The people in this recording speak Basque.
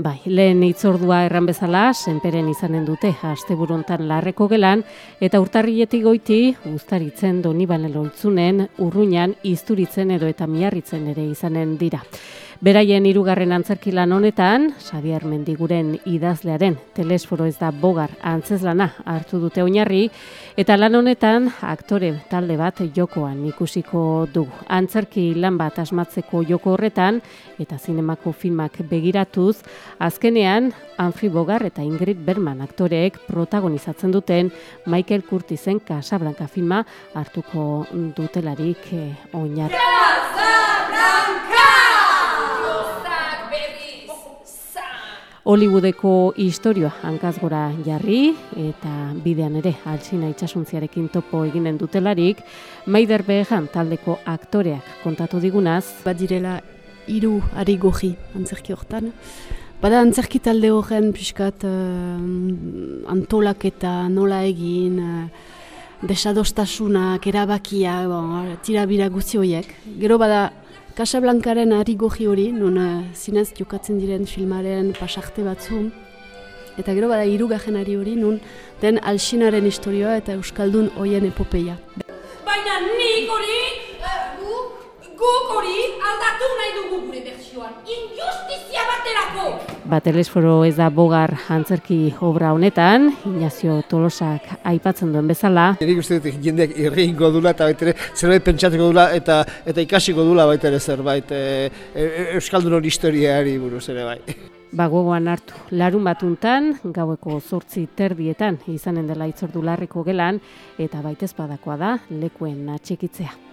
Bai, lehen itzordua erran bezala, senperen izanen dute, asteburuntan larreko gelan, eta urtarrietik goiti, ustaritzen doni baneloltzunen, urruinan, izturitzen edo eta miarritzen ere izanen dira. Beraien hirugarren antzerkilan honetan, Xavier Mendiguren idazlearen telesforo ez da bogar antzezlana hartu dute oinarri, eta lan honetan aktore talde bat jokoan ikusiko du. Antzerki lan bat asmatzeko joko horretan, eta zinemako filmak begiratuz, azkenean Anfri Bogar eta Ingrid Berman aktoreek protagonizatzen duten Michael Curtisen Casablanca filma hartuko dutelarik eh, oinarri. Hollywoodeko historioa hankaz gora jarri eta bidean ere altsina itsasuntziarekin topo eginen dutelarik, Maider Behan taldeko aktoreak kontatu digunaz. Badirela hiru ari goji antzerki hortan. Bada antzerki talde horren pixkat uh, antolak eta nola egin, uh, desadostasunak, erabakia, bon, tira bira horiek. Gero bada Casablancaren ari goji hori, non uh, zinez jokatzen diren filmaren pasarte batzu. Eta gero bada irugajen ari hori, non den alxinaren historioa eta Euskaldun hoien epopeia. Baina nik hori, uh, guk hori aldatu nahi dugu gure bertsioan. Injustizia baterako! Ba, telesforo ez da bogar antzerki obra honetan, Ignacio Tolosak aipatzen duen bezala. Nik uste dut jendeak irringo dula eta baitere zerbait pentsatuko dula eta eta ikasiko dula baitere zerbait e, e, Euskaldun historiari buruz ere bai. Ba, gogoan hartu, larun batuntan, gaueko zortzi terdietan, izanen dela itzordu larreko gelan, eta baitez badakoa da, lekuen atxekitzea.